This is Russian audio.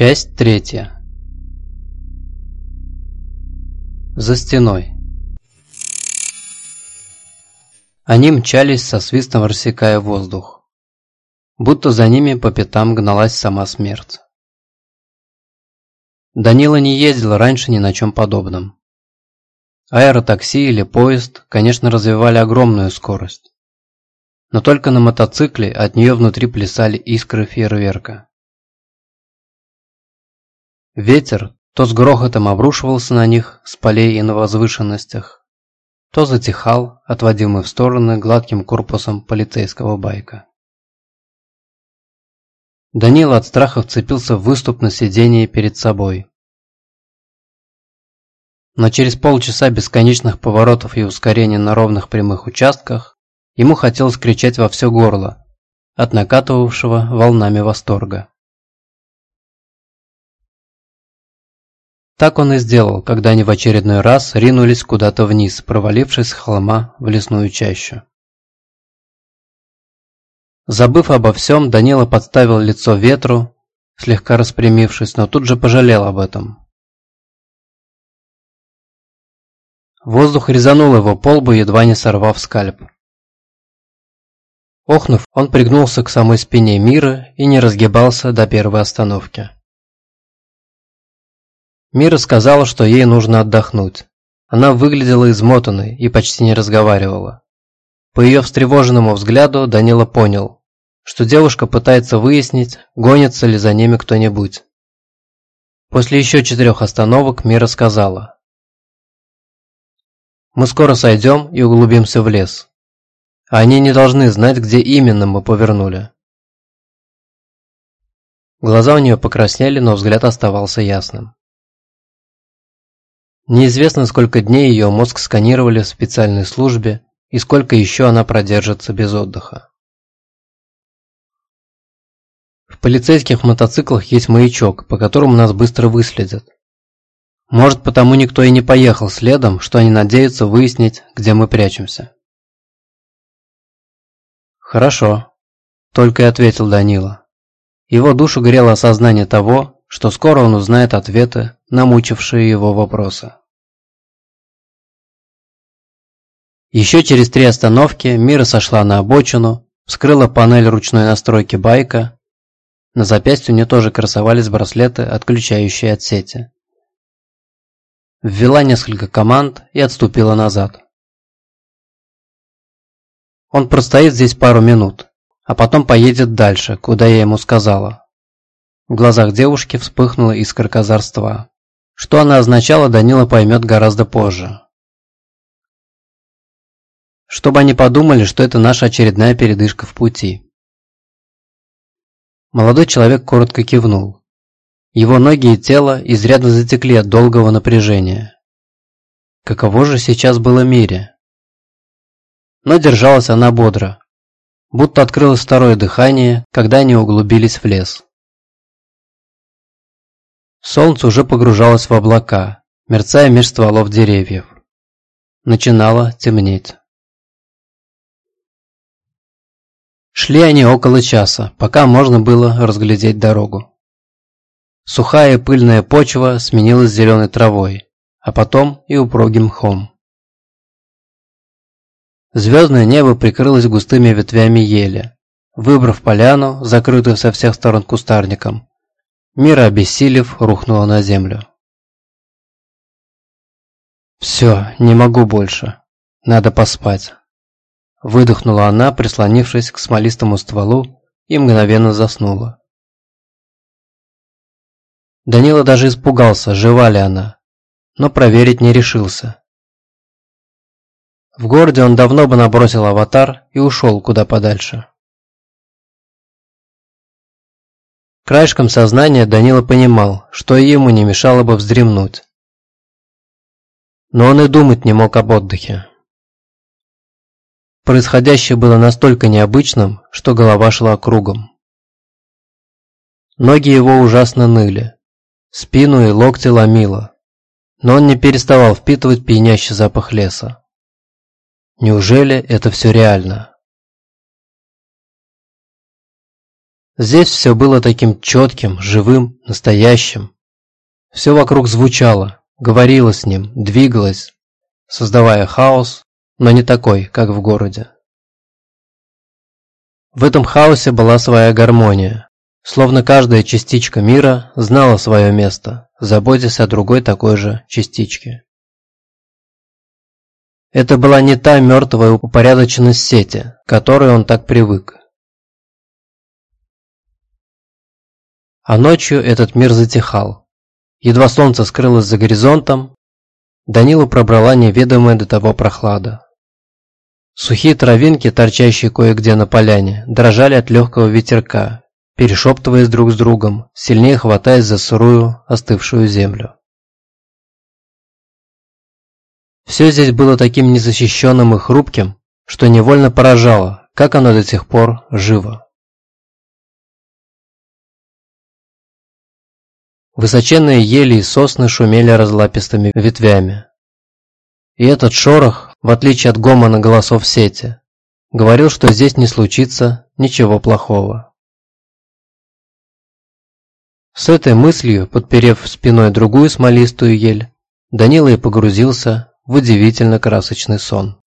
Часть третья. За стеной. Они мчались со свистом рассекая воздух. Будто за ними по пятам гналась сама смерть. Данила не ездил раньше ни на чем подобном. Аэротакси или поезд, конечно, развивали огромную скорость. Но только на мотоцикле от нее внутри плясали искры фейерверка. Ветер то с грохотом обрушивался на них с полей и на возвышенностях, то затихал, отводимый в стороны гладким корпусом полицейского байка. Данила от страха вцепился в выступ на сиденье перед собой. Но через полчаса бесконечных поворотов и ускорений на ровных прямых участках ему хотелось кричать во все горло от накатывавшего волнами восторга. Так он и сделал, когда они в очередной раз ринулись куда-то вниз, провалившись с холма в лесную чащу. Забыв обо всем, Данила подставил лицо ветру, слегка распрямившись, но тут же пожалел об этом. Воздух резанул его по лбу, едва не сорвав скальп. Охнув, он пригнулся к самой спине мира и не разгибался до первой остановки. Мира сказала, что ей нужно отдохнуть. Она выглядела измотанной и почти не разговаривала. По ее встревоженному взгляду Данила понял, что девушка пытается выяснить, гонится ли за ними кто-нибудь. После еще четырех остановок Мира сказала. «Мы скоро сойдем и углубимся в лес. они не должны знать, где именно мы повернули». Глаза у нее покраснели, но взгляд оставался ясным. Неизвестно, сколько дней ее мозг сканировали в специальной службе и сколько еще она продержится без отдыха. В полицейских мотоциклах есть маячок, по которому нас быстро выследят. Может, потому никто и не поехал следом, что они надеются выяснить, где мы прячемся. «Хорошо», – только и ответил Данила. Его душу грело осознание того, что скоро он узнает ответы на мучившие его вопросы. Еще через три остановки Мира сошла на обочину, вскрыла панель ручной настройки байка. На запястье у нее тоже красовались браслеты, отключающие от сети. Ввела несколько команд и отступила назад. Он простоит здесь пару минут, а потом поедет дальше, куда я ему сказала. В глазах девушки вспыхнула искорка озорства. Что она означала, Данила поймет гораздо позже чтобы они подумали, что это наша очередная передышка в пути. Молодой человек коротко кивнул. Его ноги и тело изрядно затекли от долгого напряжения. Каково же сейчас было Мире? Но держалась она бодро, будто открылось второе дыхание, когда они углубились в лес. Солнце уже погружалось в облака, мерцая меж стволов деревьев. Начинало темнеть. Шли они около часа, пока можно было разглядеть дорогу. Сухая и пыльная почва сменилась зеленой травой, а потом и упругим мхом. Звездное небо прикрылось густыми ветвями ели. Выбрав поляну, закрытую со всех сторон кустарником, Мира, обессилев, рухнула на землю. «Все, не могу больше. Надо поспать». Выдохнула она, прислонившись к смолистому стволу, и мгновенно заснула. Данила даже испугался, жива ли она, но проверить не решился. В городе он давно бы набросил аватар и ушел куда подальше. Краешком сознания Данила понимал, что и ему не мешало бы вздремнуть. Но он и думать не мог об отдыхе. Происходящее было настолько необычным, что голова шла кругом. Ноги его ужасно ныли, спину и локти ломило, но он не переставал впитывать пьянящий запах леса. Неужели это все реально? Здесь все было таким четким, живым, настоящим. Все вокруг звучало, говорило с ним, двигалось, создавая хаос, но не такой, как в городе. В этом хаосе была своя гармония, словно каждая частичка мира знала свое место, заботясь о другой такой же частичке. Это была не та мертвая упорядоченность сети, к которой он так привык. А ночью этот мир затихал. Едва солнце скрылось за горизонтом, Данилу пробрала неведомая до того прохлада. Сухие травинки, торчащие кое-где на поляне, дрожали от легкого ветерка, перешептываясь друг с другом, сильнее хватаясь за сырую, остывшую землю. Все здесь было таким незащищенным и хрупким, что невольно поражало, как оно до сих пор живо. Высоченные ели и сосны шумели разлапистыми ветвями. И этот шорох, в отличие от гомона голосов сети, говорил, что здесь не случится ничего плохого. С этой мыслью, подперев спиной другую смолистую ель, Данила и погрузился в удивительно красочный сон.